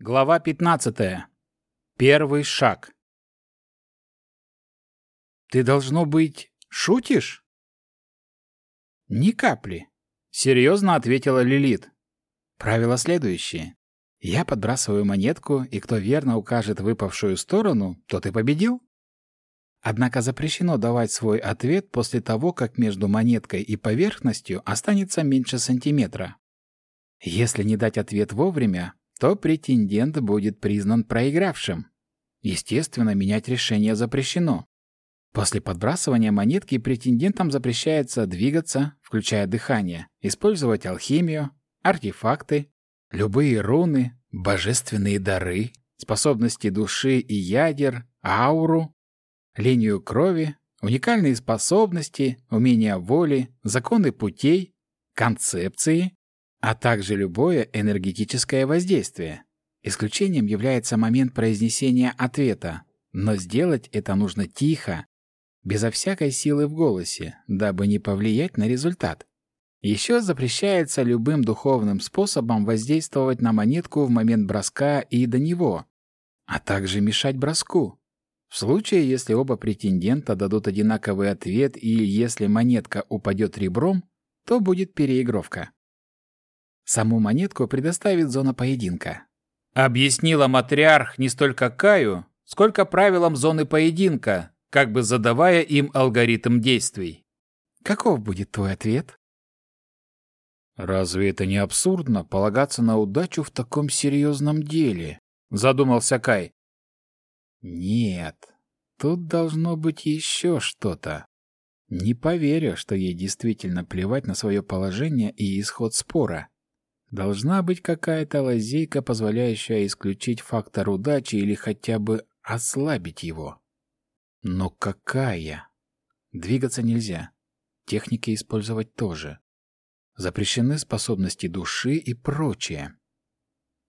Глава 15. Первый шаг. Ты должно быть шутишь? Ни капли, серьезно ответила Лилит. Правило следующее. Я подбрасываю монетку, и кто верно укажет выпавшую сторону, тот и победил. Однако запрещено давать свой ответ после того, как между монеткой и поверхностью останется меньше сантиметра. Если не дать ответ вовремя, то претендент будет признан проигравшим. Естественно, менять решение запрещено. После подбрасывания монетки претендентам запрещается двигаться, включая дыхание, использовать алхимию, артефакты, любые руны, божественные дары, способности души и ядер, ауру, линию крови, уникальные способности, умения воли, законы путей, концепции, а также любое энергетическое воздействие. Исключением является момент произнесения ответа, но сделать это нужно тихо, безо всякой силы в голосе, дабы не повлиять на результат. Еще запрещается любым духовным способом воздействовать на монетку в момент броска и до него, а также мешать броску. В случае, если оба претендента дадут одинаковый ответ или если монетка упадет ребром, то будет переигровка. Саму монетку предоставит зона поединка. Объяснила матриарх не столько Каю, сколько правилам зоны поединка, как бы задавая им алгоритм действий. Каков будет твой ответ? Разве это не абсурдно полагаться на удачу в таком серьезном деле? Задумался Кай. Нет, тут должно быть еще что-то. Не поверю, что ей действительно плевать на свое положение и исход спора. Должна быть какая-то лазейка, позволяющая исключить фактор удачи или хотя бы ослабить его. Но какая? Двигаться нельзя. Техники использовать тоже. Запрещены способности души и прочее.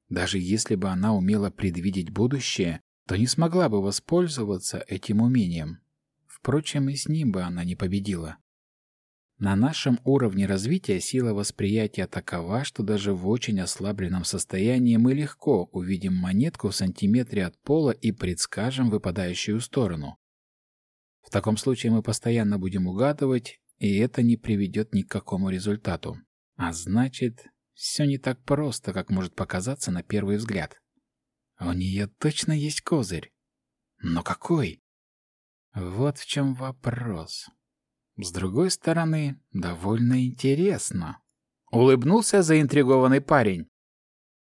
Даже если бы она умела предвидеть будущее, то не смогла бы воспользоваться этим умением. Впрочем, и с ним бы она не победила. На нашем уровне развития сила восприятия такова, что даже в очень ослабленном состоянии мы легко увидим монетку в сантиметре от пола и предскажем выпадающую сторону. В таком случае мы постоянно будем угадывать, и это не приведет ни к какому результату. А значит, все не так просто, как может показаться на первый взгляд. У нее точно есть козырь. Но какой? Вот в чем вопрос. С другой стороны, довольно интересно. Улыбнулся заинтригованный парень.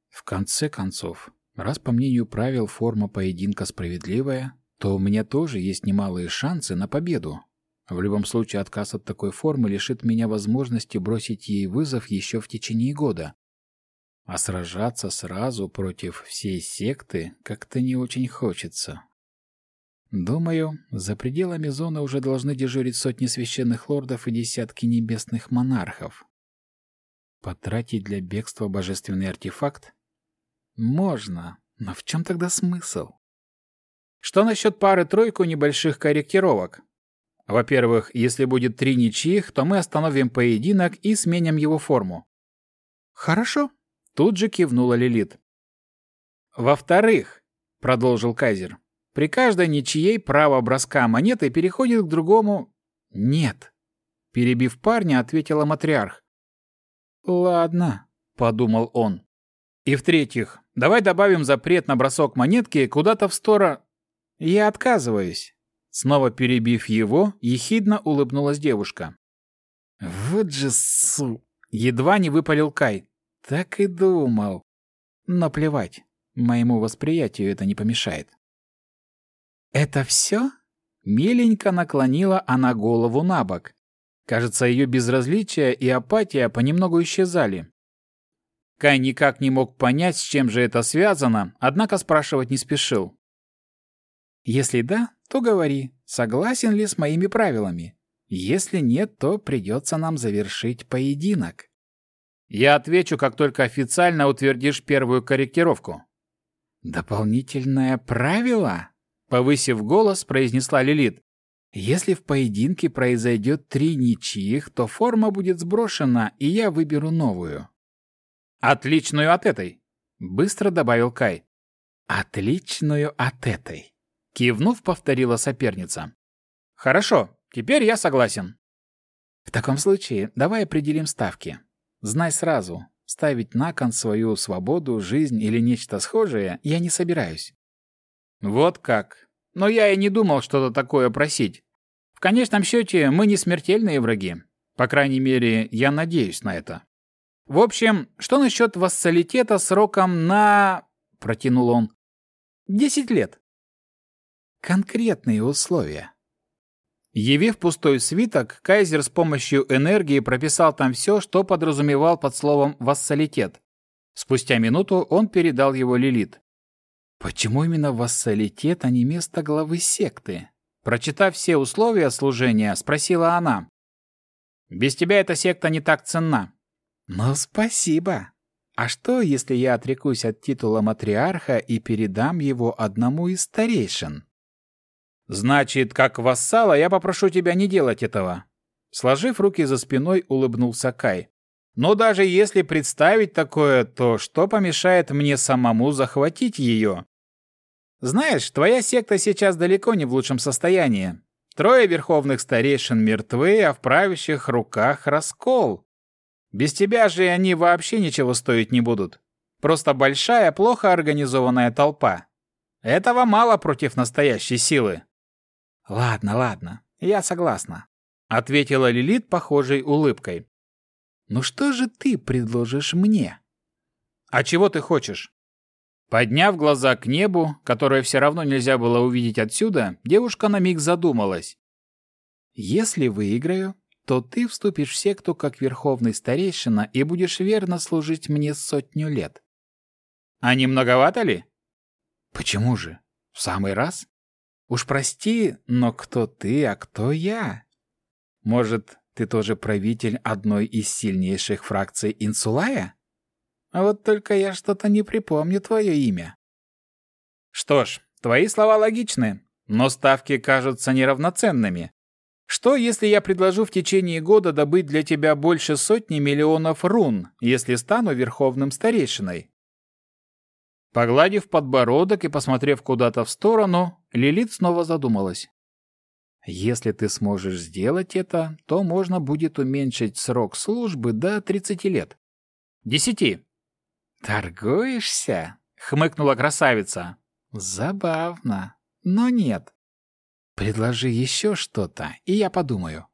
В конце концов, раз по мнению правил форма поединка справедливая, то у меня тоже есть немалые шансы на победу. В любом случае, отказ от такой формы лишит меня возможности бросить ей вызов еще в течение года. А сражаться сразу против всей секты как-то не очень хочется. Думаю, за пределами зоны уже должны дежурить сотни священных лордов и десятки небесных монархов. Потратить для бегства божественный артефакт? Можно, но в чем тогда смысл? Что насчет пары-тройку небольших корректировок? Во-первых, если будет три ничьих, то мы остановим поединок и сменим его форму. Хорошо, тут же кивнула Лилит. Во-вторых, продолжил Кайзер, при каждой ничьей право броска монеты переходит к другому «нет». Перебив парня, ответила матриарх. «Ладно», — подумал он. «И в-третьих, давай добавим запрет на бросок монетки куда-то в сторону...» «Я отказываюсь». Снова перебив его, ехидно улыбнулась девушка. «Вот же су...» Едва не выпалил Кай. Так и думал. Но плевать, моему восприятию это не помешает. «Это все?» Миленько наклонила она голову на бок. Кажется, ее безразличие и апатия понемногу исчезали. Кай никак не мог понять, с чем же это связано, однако спрашивать не спешил. «Если да, то говори, согласен ли с моими правилами. Если нет, то придется нам завершить поединок». «Я отвечу, как только официально утвердишь первую корректировку». «Дополнительное правило?» Повысив голос, произнесла Лилит. «Если в поединке произойдет три ничьих, то форма будет сброшена, и я выберу новую». «Отличную от этой», — быстро добавил Кай. Отличную от этой. Кивнув, повторила соперница. Хорошо, теперь я согласен. В таком случае давай определим ставки. Знай сразу, ставить на кон свою свободу, жизнь или нечто схожее я не собираюсь. Вот как. Но я и не думал что-то такое просить. В конечном счете, мы не смертельные враги. По крайней мере, я надеюсь на это. В общем, что насчет вассалитета сроком на... Протянул он. Десять лет. Конкретные условия. Явив пустой свиток, Кайзер с помощью энергии прописал там все, что подразумевал под словом «вассалитет». Спустя минуту он передал его Лилит. Почему именно вассалитет, а не место главы секты? Прочитав все условия служения, спросила она. «Без тебя эта секта не так ценна». «Ну, спасибо. А что, если я отрекусь от титула матриарха и передам его одному из старейшин?» «Значит, как вассала я попрошу тебя не делать этого». Сложив руки за спиной, улыбнулся Кай. «Но даже если представить такое, то что помешает мне самому захватить ее? Знаешь, твоя секта сейчас далеко не в лучшем состоянии. Трое верховных старейшин мертвы, а в правящих руках раскол. Без тебя же они вообще ничего стоить не будут. Просто большая, плохо организованная толпа. Этого мало против настоящей силы. Ладно, ладно, я согласна, ответила Лилит похожей улыбкой. Ну что же ты предложишь мне? А чего ты хочешь? Подняв глаза к небу, которое все равно нельзя было увидеть отсюда, девушка на миг задумалась. «Если выиграю, то ты вступишь в секту как верховный старейшина и будешь верно служить мне сотню лет». «А не многовато ли?» «Почему же? В самый раз? Уж прости, но кто ты, а кто я? Может, ты тоже правитель одной из сильнейших фракций Инсулая?» А вот только я что-то не припомню твое имя. Что ж, твои слова логичны, но ставки кажутся неравноценными. Что, если я предложу в течение года добыть для тебя больше сотни миллионов рун, если стану верховным старейшиной? Погладив подбородок и посмотрев куда-то в сторону, Лилит снова задумалась. Если ты сможешь сделать это, то можно будет уменьшить срок службы до 30 лет. Десяти. «Торгуешься?» — хмыкнула красавица. «Забавно, но нет. Предложи еще что-то, и я подумаю».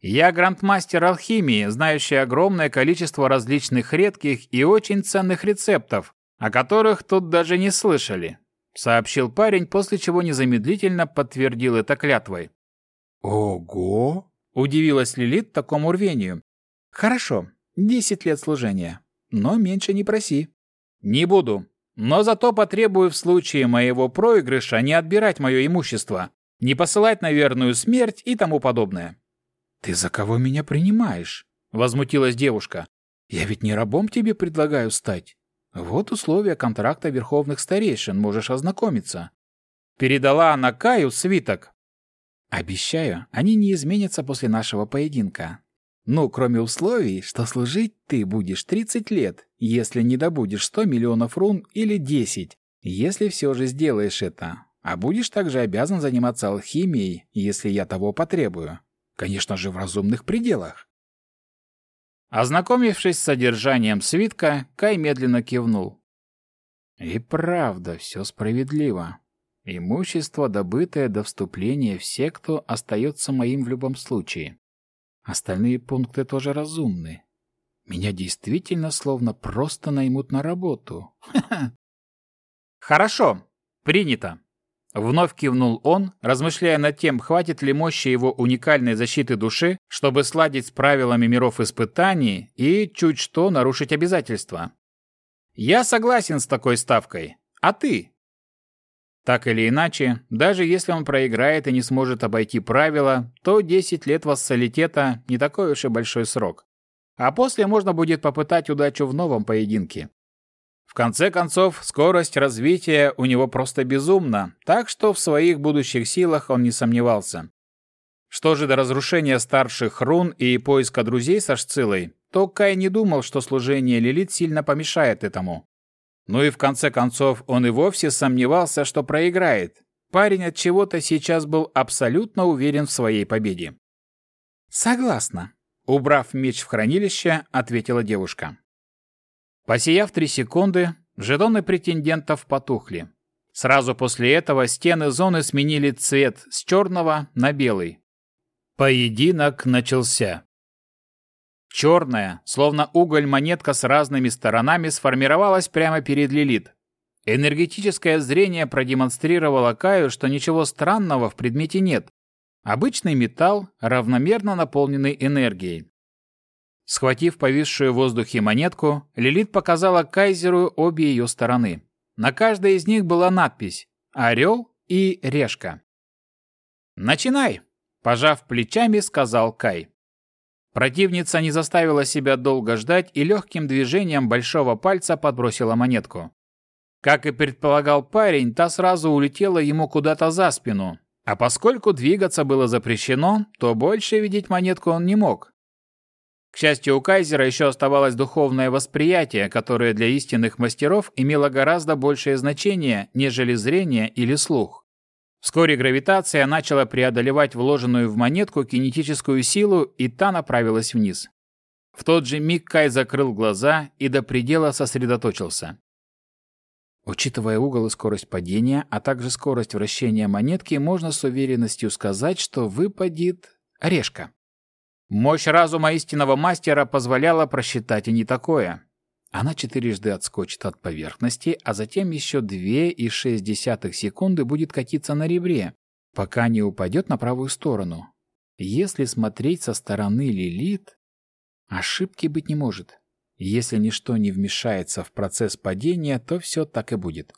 «Я грандмастер алхимии, знающий огромное количество различных редких и очень ценных рецептов, о которых тут даже не слышали», — сообщил парень, после чего незамедлительно подтвердил это клятвой. «Ого!» — удивилась Лилит такому рвению. «Хорошо, десять лет служения но меньше не проси». «Не буду. Но зато потребую в случае моего проигрыша не отбирать мое имущество, не посылать на верную смерть и тому подобное». «Ты за кого меня принимаешь?» — возмутилась девушка. «Я ведь не рабом тебе предлагаю стать. Вот условия контракта верховных старейшин, можешь ознакомиться». Передала она Каю свиток. «Обещаю, они не изменятся после нашего поединка. Ну, кроме условий, что служить ты будешь 30 лет, если не добудешь 100 миллионов рун или 10, если все же сделаешь это. А будешь также обязан заниматься алхимией, если я того потребую. Конечно же, в разумных пределах. Ознакомившись с содержанием свитка, Кай медленно кивнул. И правда, все справедливо. Имущество, добытое до вступления в секту, остается моим в любом случае. Остальные пункты тоже разумны. Меня действительно словно просто наймут на работу. Хорошо, принято. Вновь кивнул он, размышляя над тем, хватит ли мощи его уникальной защиты души, чтобы сладить с правилами миров испытаний и чуть что нарушить обязательства. Я согласен с такой ставкой. А ты? Так или иначе, даже если он проиграет и не сможет обойти правила, то 10 лет вассалитета не такой уж и большой срок. А после можно будет попытать удачу в новом поединке. В конце концов, скорость развития у него просто безумна, так что в своих будущих силах он не сомневался. Что же до разрушения старших рун и поиска друзей со Шцилой, то Кай не думал, что служение Лилит сильно помешает этому. Ну и в конце концов он и вовсе сомневался, что проиграет. Парень от чего-то сейчас был абсолютно уверен в своей победе. «Согласна», — убрав меч в хранилище, ответила девушка. Посияв три секунды, жетоны претендентов потухли. Сразу после этого стены зоны сменили цвет с черного на белый. Поединок начался. Черная, словно уголь монетка с разными сторонами, сформировалась прямо перед Лилит. Энергетическое зрение продемонстрировало Каю, что ничего странного в предмете нет. Обычный металл, равномерно наполненный энергией. Схватив повисшую в воздухе монетку, Лилит показала Кайзеру обе ее стороны. На каждой из них была надпись «Орел» и «Решка». «Начинай!» – пожав плечами, сказал Кай. Противница не заставила себя долго ждать и легким движением большого пальца подбросила монетку. Как и предполагал парень, та сразу улетела ему куда-то за спину, а поскольку двигаться было запрещено, то больше видеть монетку он не мог. К счастью, у Кайзера еще оставалось духовное восприятие, которое для истинных мастеров имело гораздо большее значение, нежели зрение или слух. Вскоре гравитация начала преодолевать вложенную в монетку кинетическую силу, и та направилась вниз. В тот же миг Кай закрыл глаза и до предела сосредоточился. Учитывая угол и скорость падения, а также скорость вращения монетки, можно с уверенностью сказать, что выпадет орешка. Мощь разума истинного мастера позволяла просчитать и не такое. Она четырежды отскочит от поверхности, а затем еще 2,6 секунды будет катиться на ребре, пока не упадет на правую сторону. Если смотреть со стороны Лилит, ошибки быть не может. Если ничто не вмешается в процесс падения, то все так и будет.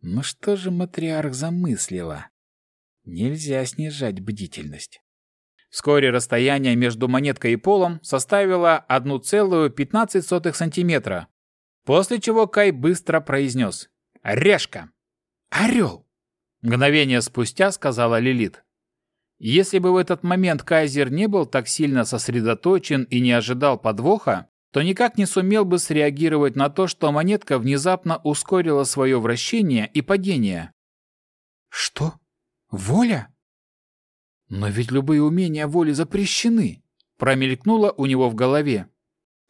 Но что же матриарх замыслила? Нельзя снижать бдительность. Вскоре расстояние между монеткой и полом составило 1,15 сантиметра, после чего Кай быстро произнес «Решка!» «Орел!» Мгновение спустя сказала Лилит. Если бы в этот момент Кайзер не был так сильно сосредоточен и не ожидал подвоха, то никак не сумел бы среагировать на то, что монетка внезапно ускорила свое вращение и падение. «Что? Воля?» «Но ведь любые умения воли запрещены!» Промелькнуло у него в голове.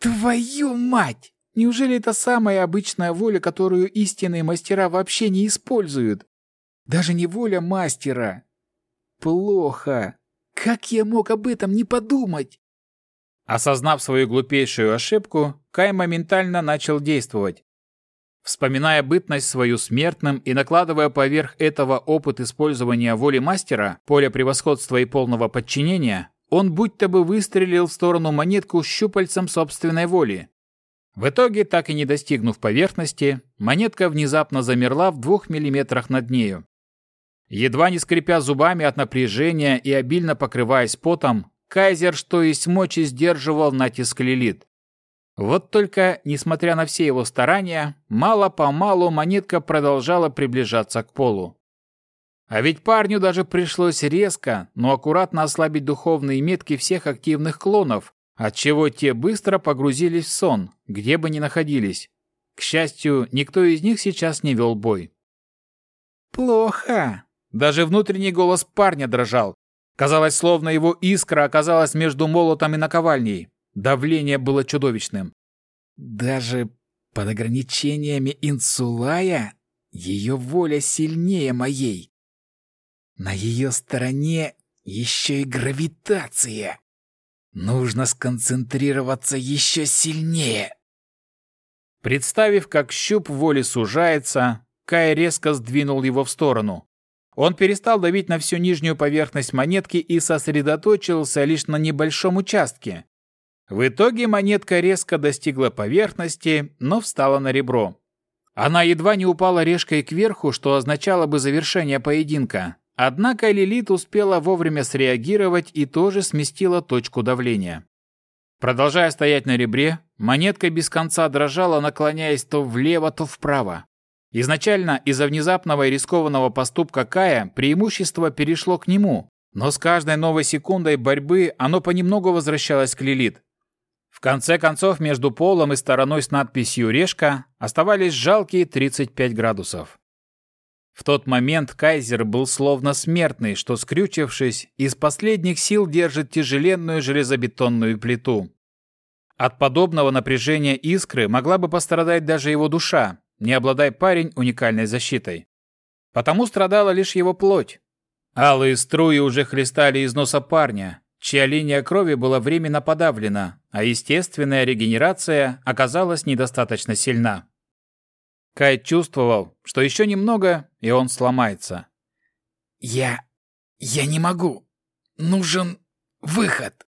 «Твою мать! Неужели это самая обычная воля, которую истинные мастера вообще не используют? Даже не воля мастера! Плохо! Как я мог об этом не подумать?» Осознав свою глупейшую ошибку, Кай моментально начал действовать. Вспоминая бытность свою смертным и накладывая поверх этого опыт использования воли мастера, поля превосходства и полного подчинения, он будто бы выстрелил в сторону монетку щупальцем собственной воли. В итоге, так и не достигнув поверхности, монетка внезапно замерла в двух миллиметрах над нею. Едва не скрипя зубами от напряжения и обильно покрываясь потом, Кайзер, что есть мочи, сдерживал натиск Лилит. Вот только, несмотря на все его старания, мало-помалу монетка продолжала приближаться к полу. А ведь парню даже пришлось резко, но аккуратно ослабить духовные метки всех активных клонов, отчего те быстро погрузились в сон, где бы ни находились. К счастью, никто из них сейчас не вел бой. «Плохо!» Даже внутренний голос парня дрожал. Казалось, словно его искра оказалась между молотом и наковальней. Давление было чудовищным. Даже под ограничениями Инсулая ее воля сильнее моей. На ее стороне еще и гравитация. Нужно сконцентрироваться еще сильнее. Представив, как щуп воли сужается, Кай резко сдвинул его в сторону. Он перестал давить на всю нижнюю поверхность монетки и сосредоточился лишь на небольшом участке, в итоге монетка резко достигла поверхности, но встала на ребро. Она едва не упала решкой кверху, что означало бы завершение поединка. Однако Лилит успела вовремя среагировать и тоже сместила точку давления. Продолжая стоять на ребре, монетка без конца дрожала, наклоняясь то влево, то вправо. Изначально из-за внезапного и рискованного поступка Кая преимущество перешло к нему, но с каждой новой секундой борьбы оно понемногу возвращалось к Лилит. В конце концов, между полом и стороной с надписью «Решка» оставались жалкие 35 градусов. В тот момент Кайзер был словно смертный, что, скрючившись, из последних сил держит тяжеленную железобетонную плиту. От подобного напряжения искры могла бы пострадать даже его душа, не обладая парень уникальной защитой. Потому страдала лишь его плоть. Алые струи уже хлестали из носа парня, чья линия крови была временно подавлена, а естественная регенерация оказалась недостаточно сильна. Кай чувствовал, что еще немного, и он сломается. «Я... я не могу. Нужен выход».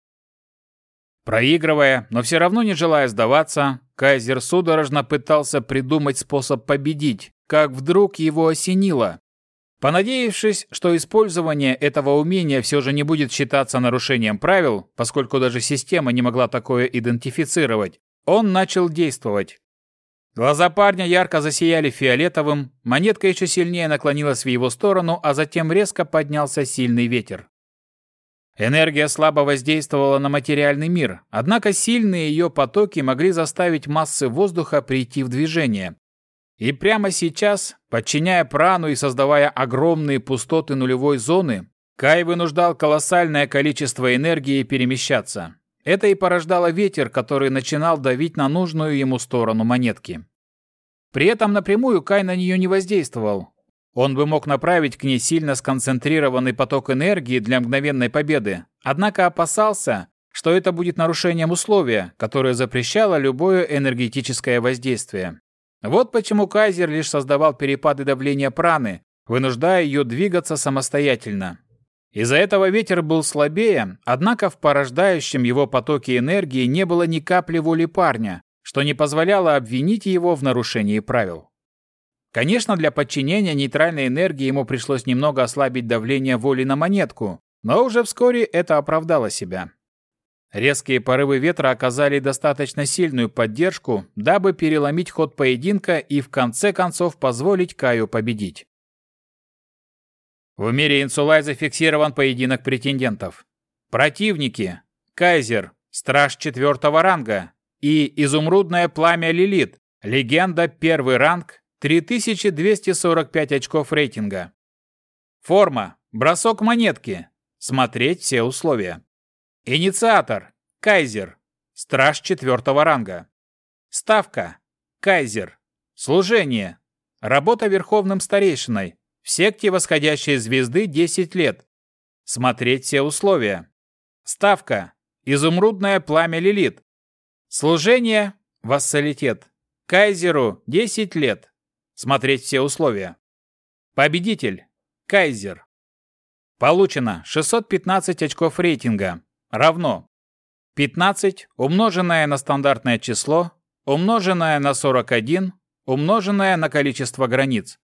Проигрывая, но все равно не желая сдаваться, Кайзер судорожно пытался придумать способ победить, как вдруг его осенило. Понадеявшись, что использование этого умения все же не будет считаться нарушением правил, поскольку даже система не могла такое идентифицировать, он начал действовать. Глаза парня ярко засияли фиолетовым, монетка еще сильнее наклонилась в его сторону, а затем резко поднялся сильный ветер. Энергия слабо воздействовала на материальный мир, однако сильные ее потоки могли заставить массы воздуха прийти в движение. И прямо сейчас, подчиняя прану и создавая огромные пустоты нулевой зоны, Кай вынуждал колоссальное количество энергии перемещаться. Это и порождало ветер, который начинал давить на нужную ему сторону монетки. При этом напрямую Кай на нее не воздействовал, он бы мог направить к ней сильно сконцентрированный поток энергии для мгновенной победы, однако опасался, что это будет нарушением условия, которое запрещало любое энергетическое воздействие. Вот почему Кайзер лишь создавал перепады давления праны, вынуждая ее двигаться самостоятельно. Из-за этого ветер был слабее, однако в порождающем его потоке энергии не было ни капли воли парня, что не позволяло обвинить его в нарушении правил. Конечно, для подчинения нейтральной энергии ему пришлось немного ослабить давление воли на монетку, но уже вскоре это оправдало себя. Резкие порывы ветра оказали достаточно сильную поддержку, дабы переломить ход поединка и в конце концов позволить Каю победить. В мире Инсулай зафиксирован поединок претендентов. Противники – Кайзер, страж четвертого ранга, и Изумрудное пламя Лилит, легенда первый ранг, 3245 очков рейтинга. Форма. Бросок монетки. Смотреть все условия. Инициатор. Кайзер. Страж четвертого ранга. Ставка. Кайзер. Служение. Работа верховным старейшиной. В секте восходящей звезды 10 лет. Смотреть все условия. Ставка. Изумрудное пламя Лилит. Служение. Вассалитет. Кайзеру 10 лет. Смотреть все условия. Победитель. Кайзер. Получено 615 очков рейтинга. Равно 15 умноженное на стандартное число, умноженное на 41, умноженное на количество границ.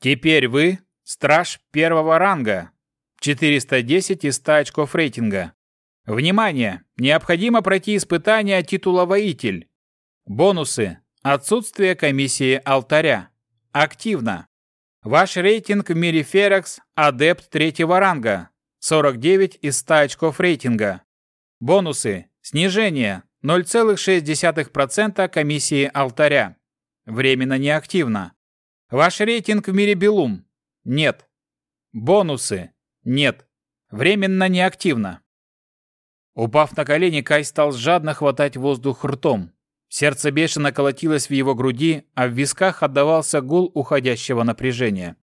Теперь вы страж первого ранга. 410 из 100 очков рейтинга. Внимание! Необходимо пройти испытание титула «Воитель». Бонусы. Отсутствие комиссии алтаря. Активно. Ваш рейтинг в мире Ферекс – адепт третьего ранга. 49 из 100 очков рейтинга. Бонусы. Снижение. 0,6% комиссии алтаря. Временно неактивно. Ваш рейтинг в мире Белум? Нет. Бонусы? Нет. Временно неактивно. Упав на колени, Кай стал жадно хватать воздух ртом. Сердце бешено колотилось в его груди, а в висках отдавался гул уходящего напряжения.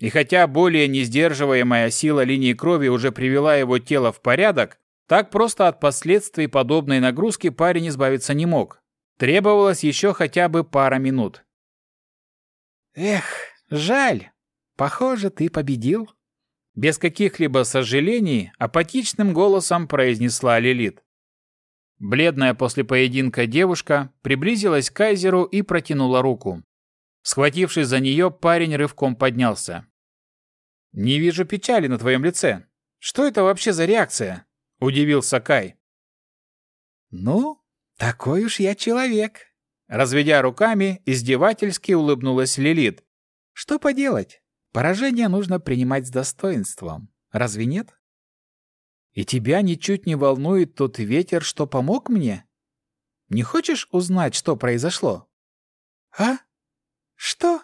И хотя более несдерживаемая сила линии крови уже привела его тело в порядок, так просто от последствий подобной нагрузки парень избавиться не мог. Требовалось еще хотя бы пара минут. «Эх, жаль. Похоже, ты победил». Без каких-либо сожалений апатичным голосом произнесла Лилит. Бледная после поединка девушка приблизилась к Кайзеру и протянула руку. Схватившись за нее, парень рывком поднялся. «Не вижу печали на твоем лице. Что это вообще за реакция?» – удивился Кай. «Ну, такой уж я человек», – разведя руками, издевательски улыбнулась Лилит. «Что поделать? Поражение нужно принимать с достоинством. Разве нет?» И тебя ничуть не волнует тот ветер, что помог мне? Не хочешь узнать, что произошло?» «А? Что?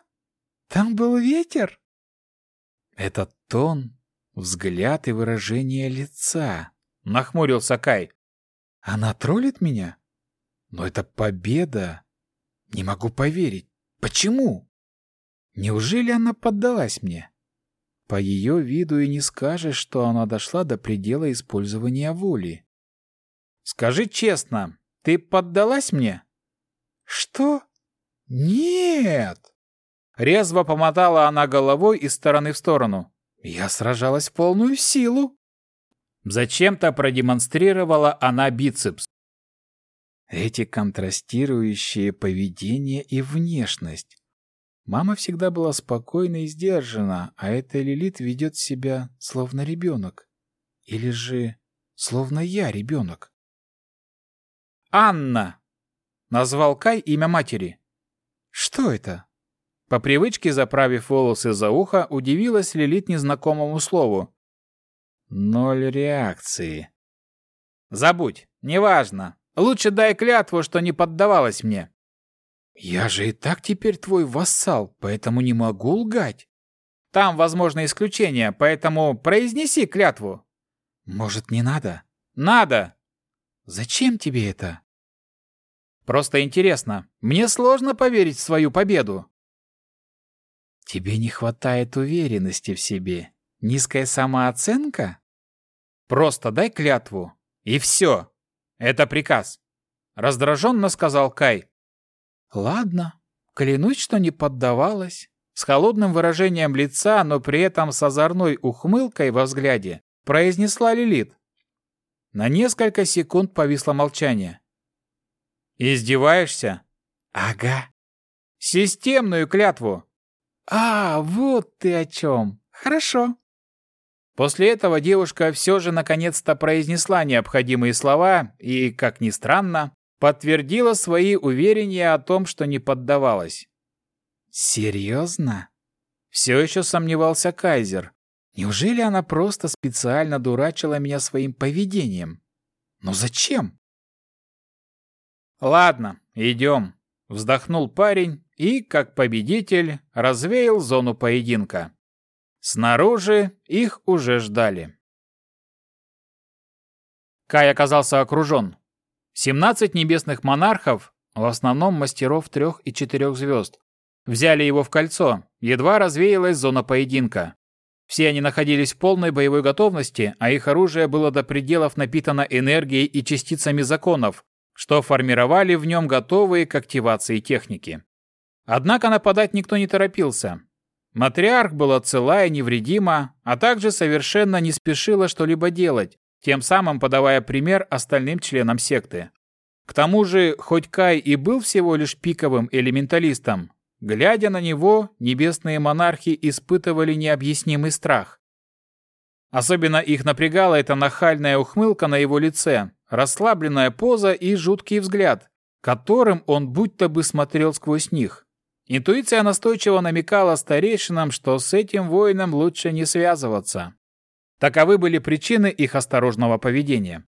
Там был ветер?» «Это тон, взгляд и выражение лица», — нахмурился Кай. «Она троллит меня? Но это победа. Не могу поверить. Почему? Неужели она поддалась мне?» По ее виду и не скажешь, что она дошла до предела использования воли. «Скажи честно, ты поддалась мне?» «Что? Нет!» Резво помотала она головой из стороны в сторону. «Я сражалась в полную силу!» Зачем-то продемонстрировала она бицепс. Эти контрастирующие поведение и внешность. Мама всегда была спокойна и сдержана, а эта Лилит ведет себя словно ребенок. Или же словно я ребенок. «Анна!» — назвал Кай имя матери. «Что это?» По привычке, заправив волосы за ухо, удивилась Лилит незнакомому слову. «Ноль реакции». «Забудь, неважно. Лучше дай клятву, что не поддавалась мне». «Я же и так теперь твой вассал, поэтому не могу лгать». «Там возможны исключения, поэтому произнеси клятву». «Может, не надо?» «Надо!» «Зачем тебе это?» «Просто интересно. Мне сложно поверить в свою победу». «Тебе не хватает уверенности в себе. Низкая самооценка?» «Просто дай клятву. И все. Это приказ», — раздраженно сказал Кай. Ладно, клянусь, что не поддавалась. С холодным выражением лица, но при этом с озорной ухмылкой во взгляде, произнесла Лилит. На несколько секунд повисло молчание. «Издеваешься?» «Ага». «Системную клятву». «А, вот ты о чем. Хорошо». После этого девушка все же наконец-то произнесла необходимые слова и, как ни странно, подтвердила свои уверения о том, что не поддавалась. «Серьезно?» Все еще сомневался Кайзер. Неужели она просто специально дурачила меня своим поведением? Но зачем? «Ладно, идем», — вздохнул парень и, как победитель, развеял зону поединка. Снаружи их уже ждали. Кай оказался окружен. 17 небесных монархов, в основном мастеров трех и четырех звезд, взяли его в кольцо, едва развеялась зона поединка. Все они находились в полной боевой готовности, а их оружие было до пределов напитано энергией и частицами законов, что формировали в нем готовые к активации техники. Однако нападать никто не торопился. Матриарх была цела и невредима, а также совершенно не спешила что-либо делать, тем самым подавая пример остальным членам секты. К тому же, хоть Кай и был всего лишь пиковым элементалистом, глядя на него, небесные монархи испытывали необъяснимый страх. Особенно их напрягала эта нахальная ухмылка на его лице, расслабленная поза и жуткий взгляд, которым он будто бы смотрел сквозь них. Интуиция настойчиво намекала старейшинам, что с этим воином лучше не связываться. Таковы были причины их осторожного поведения.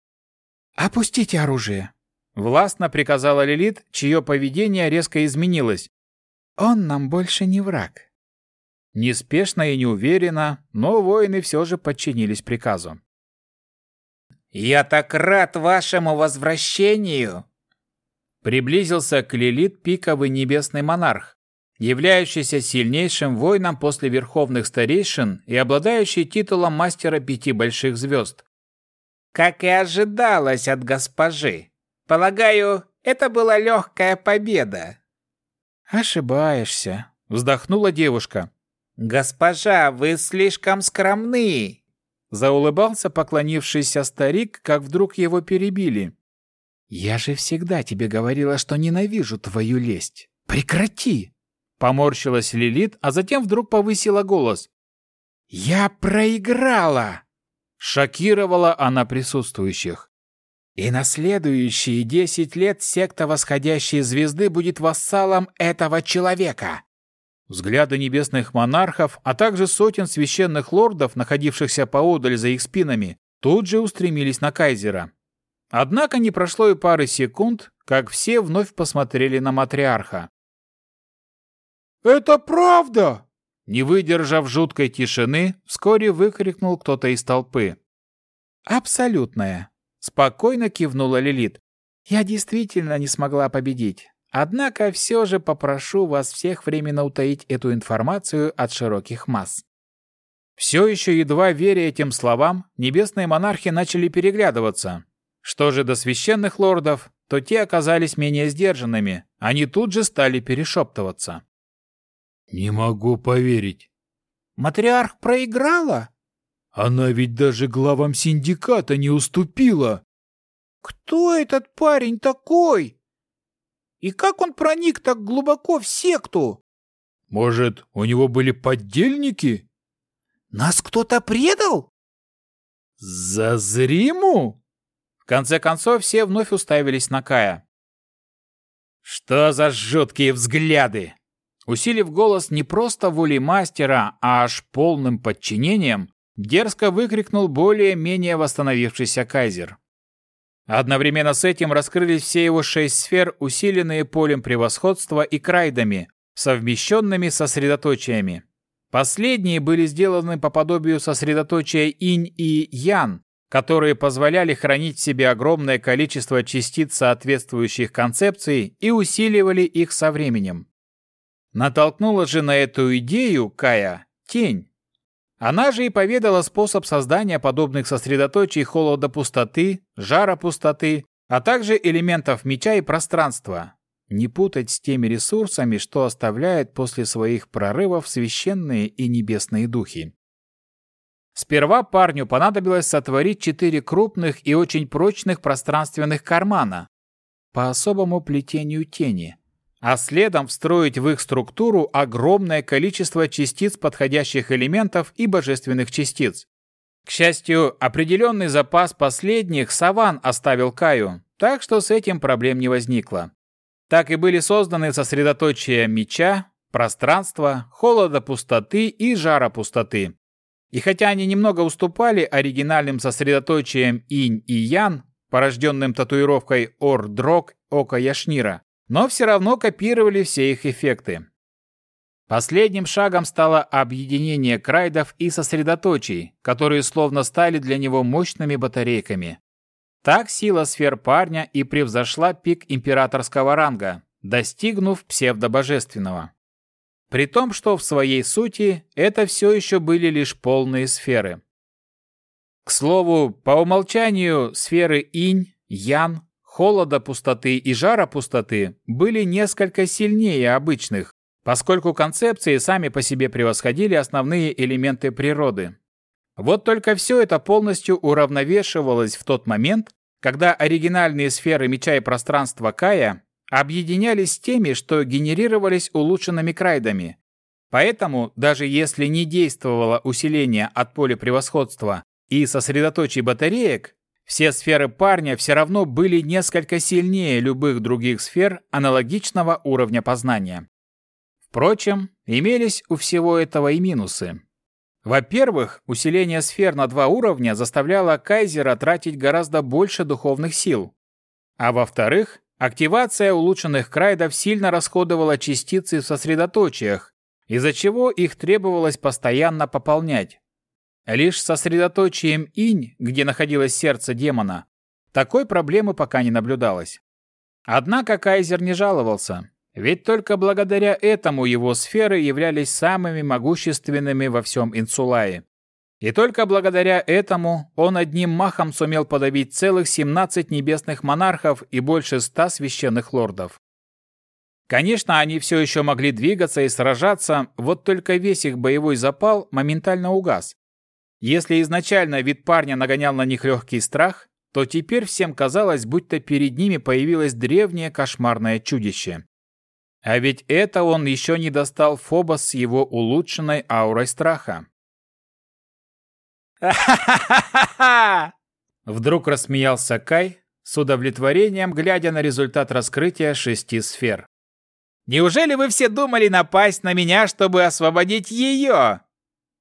«Опустите оружие!» Властно приказала Лилит, чье поведение резко изменилось. «Он нам больше не враг». Неспешно и неуверенно, но воины все же подчинились приказу. «Я так рад вашему возвращению!» Приблизился к Лилит пиковый небесный монарх, являющийся сильнейшим воином после верховных старейшин и обладающий титулом мастера пяти больших звезд. «Как и ожидалось от госпожи. Полагаю, это была легкая победа». «Ошибаешься», — вздохнула девушка. «Госпожа, вы слишком скромны!» Заулыбался поклонившийся старик, как вдруг его перебили. «Я же всегда тебе говорила, что ненавижу твою лесть. Прекрати!» Поморщилась Лилит, а затем вдруг повысила голос. «Я проиграла!» Шокировала она присутствующих. «И на следующие десять лет секта восходящей звезды будет вассалом этого человека!» Взгляды небесных монархов, а также сотен священных лордов, находившихся поодаль за их спинами, тут же устремились на кайзера. Однако не прошло и пары секунд, как все вновь посмотрели на матриарха. «Это правда!» Не выдержав жуткой тишины, вскоре выкрикнул кто-то из толпы. «Абсолютная!» — спокойно кивнула Лилит. «Я действительно не смогла победить. Однако все же попрошу вас всех временно утаить эту информацию от широких масс». Все еще едва веря этим словам, небесные монархи начали переглядываться. Что же до священных лордов, то те оказались менее сдержанными. Они тут же стали перешептываться. «Не могу поверить». «Матриарх проиграла?» «Она ведь даже главам синдиката не уступила». «Кто этот парень такой? И как он проник так глубоко в секту?» «Может, у него были поддельники?» «Нас кто-то предал?» «За Зриму?» В конце концов, все вновь уставились на Кая. «Что за жуткие взгляды!» Усилив голос не просто волей мастера, а аж полным подчинением, дерзко выкрикнул более-менее восстановившийся кайзер. Одновременно с этим раскрылись все его шесть сфер, усиленные полем превосходства и крайдами, совмещенными сосредоточиями. Последние были сделаны по подобию сосредоточия инь и ян, которые позволяли хранить в себе огромное количество частиц соответствующих концепций и усиливали их со временем. Натолкнула же на эту идею Кая тень. Она же и поведала способ создания подобных сосредоточий холода пустоты, жара пустоты, а также элементов меча и пространства. Не путать с теми ресурсами, что оставляют после своих прорывов священные и небесные духи. Сперва парню понадобилось сотворить четыре крупных и очень прочных пространственных кармана по особому плетению тени, а следом встроить в их структуру огромное количество частиц подходящих элементов и божественных частиц. К счастью, определенный запас последних Саван оставил Каю, так что с этим проблем не возникло. Так и были созданы сосредоточия меча, пространства, холода пустоты и жара пустоты. И хотя они немного уступали оригинальным сосредоточиям инь и ян, порожденным татуировкой Ор-Дрог Ока Яшнира, но все равно копировали все их эффекты. Последним шагом стало объединение крайдов и сосредоточий, которые словно стали для него мощными батарейками. Так сила сфер парня и превзошла пик императорского ранга, достигнув псевдобожественного. При том, что в своей сути это все еще были лишь полные сферы. К слову, по умолчанию сферы инь, ян, холода пустоты и жара пустоты были несколько сильнее обычных, поскольку концепции сами по себе превосходили основные элементы природы. Вот только все это полностью уравновешивалось в тот момент, когда оригинальные сферы меча и пространства Кая объединялись с теми, что генерировались улучшенными крайдами. Поэтому, даже если не действовало усиление от поля превосходства и сосредоточий батареек, все сферы парня все равно были несколько сильнее любых других сфер аналогичного уровня познания. Впрочем, имелись у всего этого и минусы. Во-первых, усиление сфер на два уровня заставляло Кайзера тратить гораздо больше духовных сил. А во-вторых, Активация улучшенных крайдов сильно расходовала частицы в сосредоточиях, из-за чего их требовалось постоянно пополнять. Лишь сосредоточием инь, где находилось сердце демона, такой проблемы пока не наблюдалось. Однако Кайзер не жаловался, ведь только благодаря этому его сферы являлись самыми могущественными во всем Инсулае. И только благодаря этому он одним махом сумел подавить целых 17 небесных монархов и больше 100 священных лордов. Конечно, они все еще могли двигаться и сражаться, вот только весь их боевой запал моментально угас. Если изначально вид парня нагонял на них легкий страх, то теперь всем казалось, будто перед ними появилось древнее кошмарное чудище. А ведь это он еще не достал Фобос с его улучшенной аурой страха. «Ха-ха-ха-ха!» Вдруг рассмеялся Кай, с удовлетворением глядя на результат раскрытия шести сфер. «Неужели вы все думали напасть на меня, чтобы освободить ее?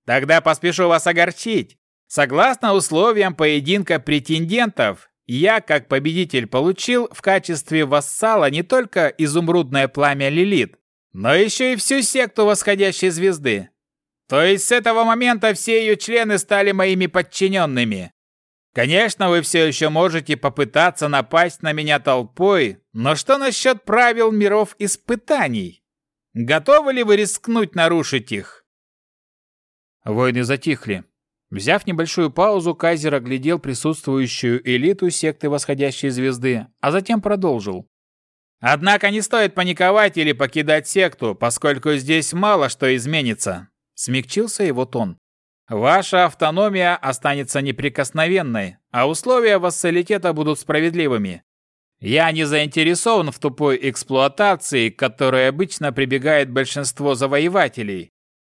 Тогда поспешу вас огорчить. Согласно условиям поединка претендентов, я, как победитель, получил в качестве вассала не только изумрудное пламя Лилит, но еще и всю секту восходящей звезды. То есть с этого момента все ее члены стали моими подчиненными. Конечно, вы все еще можете попытаться напасть на меня толпой, но что насчет правил миров испытаний? Готовы ли вы рискнуть нарушить их? Воины затихли. Взяв небольшую паузу, Кайзер оглядел присутствующую элиту секты восходящей звезды, а затем продолжил. Однако не стоит паниковать или покидать секту, поскольку здесь мало что изменится. Смягчился его тон. Ваша автономия останется неприкосновенной, а условия вассалитета будут справедливыми. Я не заинтересован в тупой эксплуатации, к которой обычно прибегает большинство завоевателей.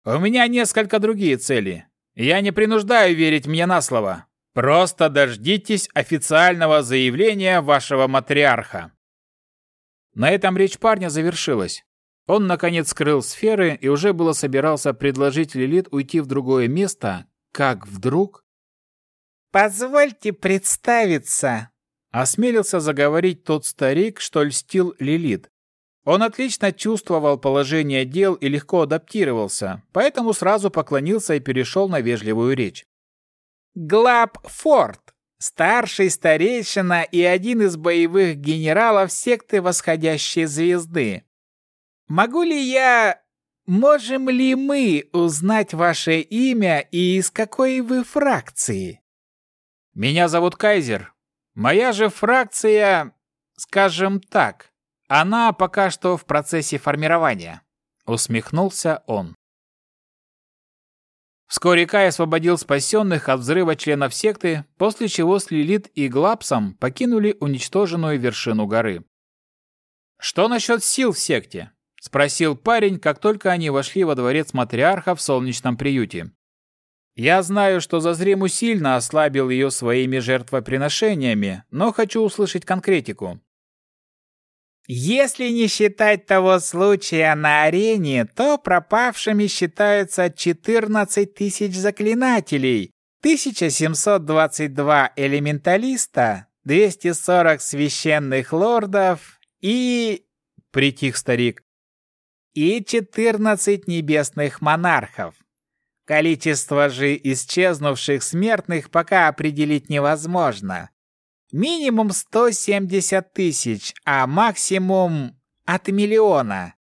У меня несколько другие цели. Я не принуждаю верить мне на слово. Просто дождитесь официального заявления вашего матриарха. На этом речь парня завершилась. Он, наконец, скрыл сферы и уже было собирался предложить Лилит уйти в другое место, как вдруг... «Позвольте представиться!» Осмелился заговорить тот старик, что льстил Лилит. Он отлично чувствовал положение дел и легко адаптировался, поэтому сразу поклонился и перешел на вежливую речь. «Глаб Форд, старший старейшина и один из боевых генералов секты Восходящей Звезды. Могу ли я... Можем ли мы узнать ваше имя и из какой вы фракции? Меня зовут Кайзер. Моя же фракция, скажем так, она пока что в процессе формирования. Усмехнулся он. Вскоре Кай освободил спасенных от взрыва членов секты, после чего с Лилит и Глапсом покинули уничтоженную вершину горы. Что насчет сил в секте? — спросил парень, как только они вошли во дворец матриарха в солнечном приюте. «Я знаю, что Зазриму сильно ослабил ее своими жертвоприношениями, но хочу услышать конкретику». Если не считать того случая на арене, то пропавшими считаются 14 тысяч заклинателей, 1722 элементалиста, 240 священных лордов и... Притих старик и 14 небесных монархов. Количество же исчезнувших смертных пока определить невозможно. Минимум 170 тысяч, а максимум от миллиона.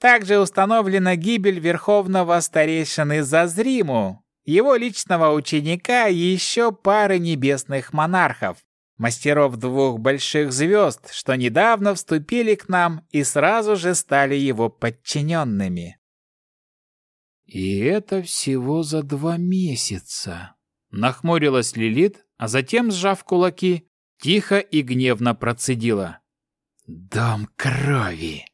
Также установлена гибель верховного старейшины Зазриму, его личного ученика и еще пары небесных монархов мастеров двух больших звезд, что недавно вступили к нам и сразу же стали его подчиненными. «И это всего за два месяца», — нахмурилась Лилит, а затем, сжав кулаки, тихо и гневно процедила. «Дом крови!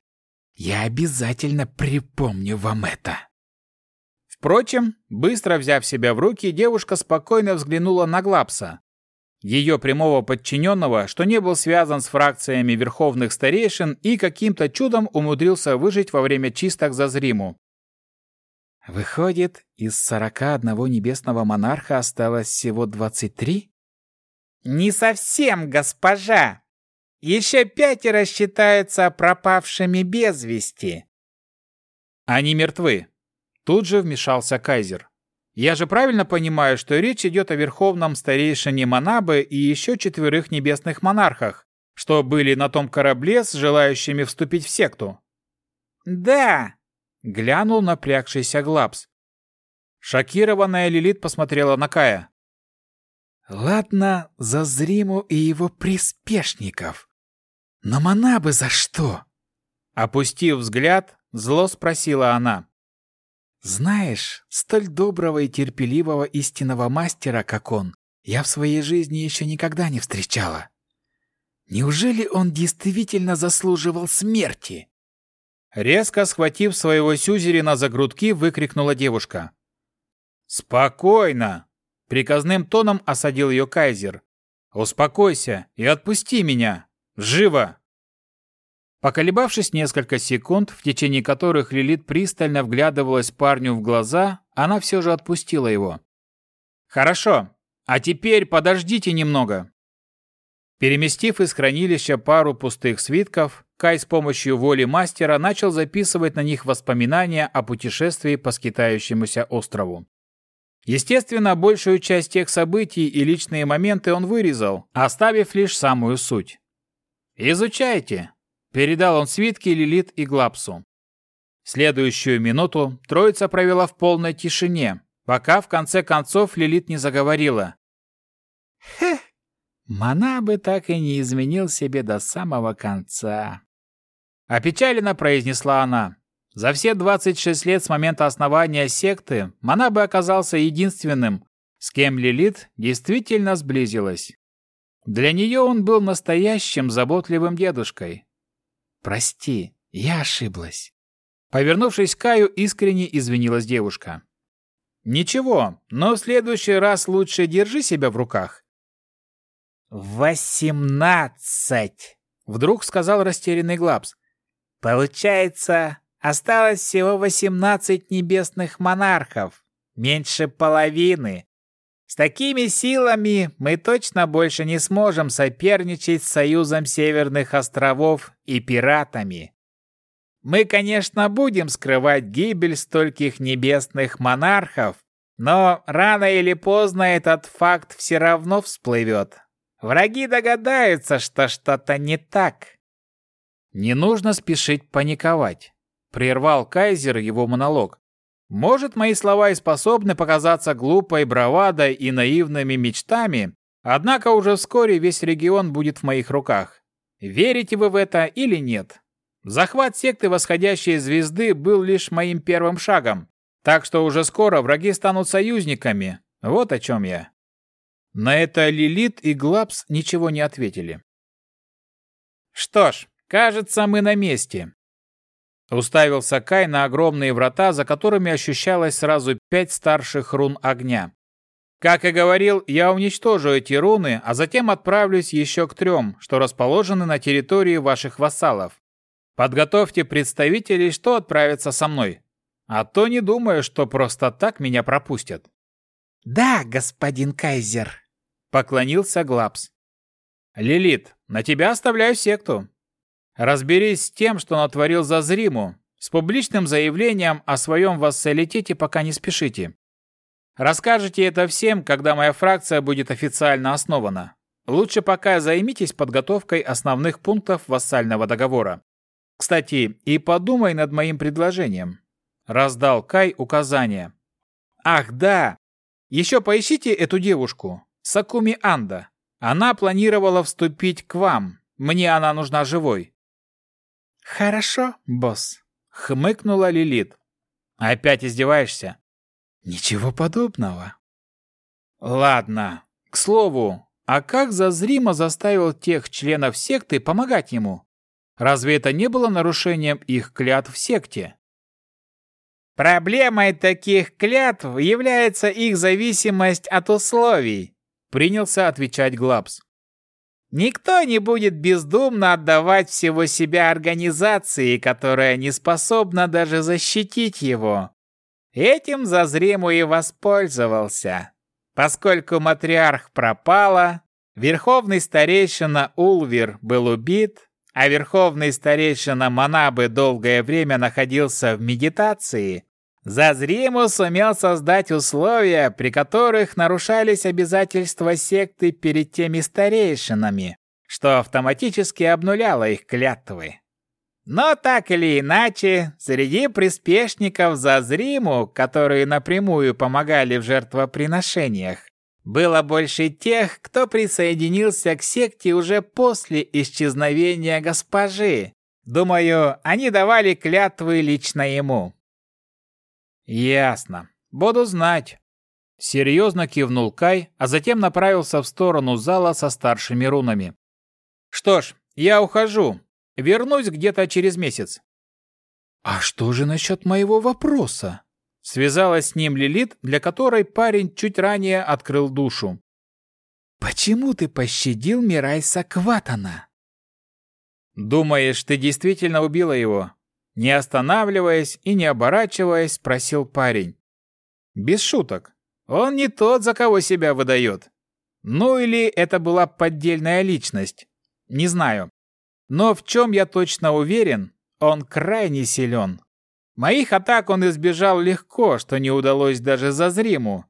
Я обязательно припомню вам это!» Впрочем, быстро взяв себя в руки, девушка спокойно взглянула на Глапса, ее прямого подчиненного, что не был связан с фракциями верховных старейшин и каким-то чудом умудрился выжить во время чисток за Зриму. Выходит, из сорока одного небесного монарха осталось всего двадцать три? Не совсем, госпожа. Еще пятеро считаются пропавшими без вести. Они мертвы. Тут же вмешался Кайзер. Я же правильно понимаю, что речь идет о верховном старейшине Манабы и еще четверых небесных монархах, что были на том корабле с желающими вступить в секту? Да, глянул напрягшийся Глабс. Шокированная Лилит посмотрела на Кая. Ладно, за Зриму и его приспешников. Но Манабы за что? Опустив взгляд, зло спросила она. Знаешь, столь доброго и терпеливого истинного мастера, как он, я в своей жизни еще никогда не встречала. Неужели он действительно заслуживал смерти? Резко схватив своего сюзерина за грудки, выкрикнула девушка. «Спокойно!» — приказным тоном осадил ее кайзер. «Успокойся и отпусти меня! Живо!» Поколебавшись несколько секунд, в течение которых Лилит пристально вглядывалась парню в глаза, она все же отпустила его. «Хорошо, а теперь подождите немного». Переместив из хранилища пару пустых свитков, Кай с помощью воли мастера начал записывать на них воспоминания о путешествии по скитающемуся острову. Естественно, большую часть тех событий и личные моменты он вырезал, оставив лишь самую суть. «Изучайте», — передал он свитки Лилит и Глапсу. Следующую минуту троица провела в полной тишине, пока в конце концов Лилит не заговорила. «Хе, Манабы так и не изменил себе до самого конца. Опечаленно произнесла она. За все 26 лет с момента основания секты Манабы оказался единственным, с кем Лилит действительно сблизилась. Для нее он был настоящим заботливым дедушкой. «Прости, я ошиблась». Повернувшись к Каю, искренне извинилась девушка. «Ничего, но в следующий раз лучше держи себя в руках. «Восемнадцать!» — вдруг сказал растерянный Глабс. «Получается, осталось всего восемнадцать небесных монархов. Меньше половины. С такими силами мы точно больше не сможем соперничать с Союзом Северных островов и пиратами. Мы, конечно, будем скрывать гибель стольких небесных монархов, но рано или поздно этот факт все равно всплывет. Враги догадаются, что что-то не так. Не нужно спешить паниковать, прервал Кайзер его монолог. Может, мои слова и способны показаться глупой бравадой и наивными мечтами, однако уже вскоре весь регион будет в моих руках. Верите вы в это или нет? Захват секты восходящей звезды был лишь моим первым шагом, так что уже скоро враги станут союзниками. Вот о чем я. На это Лилит и Глапс ничего не ответили. «Что ж, кажется, мы на месте», — уставился Кай на огромные врата, за которыми ощущалось сразу пять старших рун огня. «Как и говорил, я уничтожу эти руны, а затем отправлюсь еще к трем, что расположены на территории ваших вассалов. Подготовьте представителей, что отправятся со мной. А то не думаю, что просто так меня пропустят». «Да, господин Кайзер», Поклонился Глапс. «Лилит, на тебя оставляю секту. Разберись с тем, что натворил за Зриму. С публичным заявлением о своем вассалитете пока не спешите. Расскажите это всем, когда моя фракция будет официально основана. Лучше пока займитесь подготовкой основных пунктов вассального договора. Кстати, и подумай над моим предложением. Раздал Кай указания. Ах, да! Еще поищите эту девушку. Сакуми Анда. Она планировала вступить к вам. Мне она нужна живой». «Хорошо, босс», — хмыкнула Лилит. «Опять издеваешься?» «Ничего подобного». «Ладно. К слову, а как Зазримо заставил тех членов секты помогать ему? Разве это не было нарушением их клятв в секте?» Проблемой таких клятв является их зависимость от условий, принялся отвечать Глабс. Никто не будет бездумно отдавать всего себя организации, которая не способна даже защитить его. Этим Зазриму и воспользовался. Поскольку матриарх пропала, верховный старейшина Улвир был убит, а верховный старейшина Манабы долгое время находился в медитации, Зазриму сумел создать условия, при которых нарушались обязательства секты перед теми старейшинами, что автоматически обнуляло их клятвы. Но так или иначе, среди приспешников Зазриму, которые напрямую помогали в жертвоприношениях, было больше тех, кто присоединился к секте уже после исчезновения госпожи. Думаю, они давали клятвы лично ему. «Ясно. Буду знать». Серьезно кивнул Кай, а затем направился в сторону зала со старшими рунами. «Что ж, я ухожу. Вернусь где-то через месяц». «А что же насчет моего вопроса?» Связалась с ним Лилит, для которой парень чуть ранее открыл душу. «Почему ты пощадил Мирайса Кватана?» «Думаешь, ты действительно убила его?» Не останавливаясь и не оборачиваясь, спросил парень. Без шуток. Он не тот, за кого себя выдает. Ну или это была поддельная личность. Не знаю. Но в чем я точно уверен, он крайне силен. Моих атак он избежал легко, что не удалось даже Зазриму.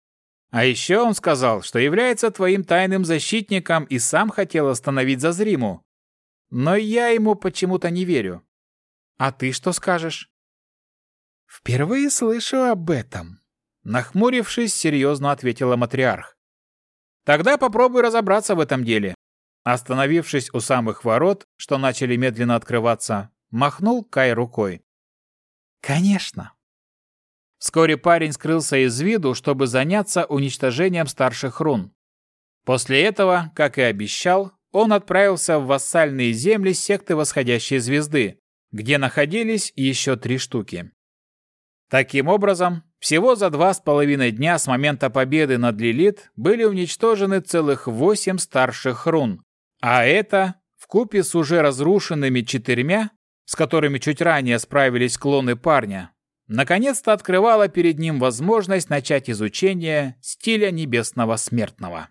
А еще он сказал, что является твоим тайным защитником и сам хотел остановить Зазриму. Но я ему почему-то не верю. А ты что скажешь? Впервые слышу об этом. Нахмурившись, серьезно ответила матриарх. Тогда попробуй разобраться в этом деле. Остановившись у самых ворот, что начали медленно открываться, махнул Кай рукой. Конечно. Вскоре парень скрылся из виду, чтобы заняться уничтожением старших рун. После этого, как и обещал, он отправился в вассальные земли секты Восходящей Звезды, где находились еще три штуки. Таким образом, всего за два с половиной дня с момента победы над Лилит были уничтожены целых восемь старших рун, а это, в купе с уже разрушенными четырьмя, с которыми чуть ранее справились клоны парня, наконец-то открывало перед ним возможность начать изучение стиля небесного смертного.